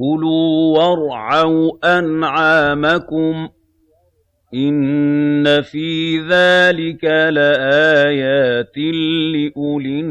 كُلُوا وَارْعَوْا أَنْعَامَكُمْ ۗ إِنَّ فِي ذَٰلِكَ لَآيَاتٍ لِّأُولِي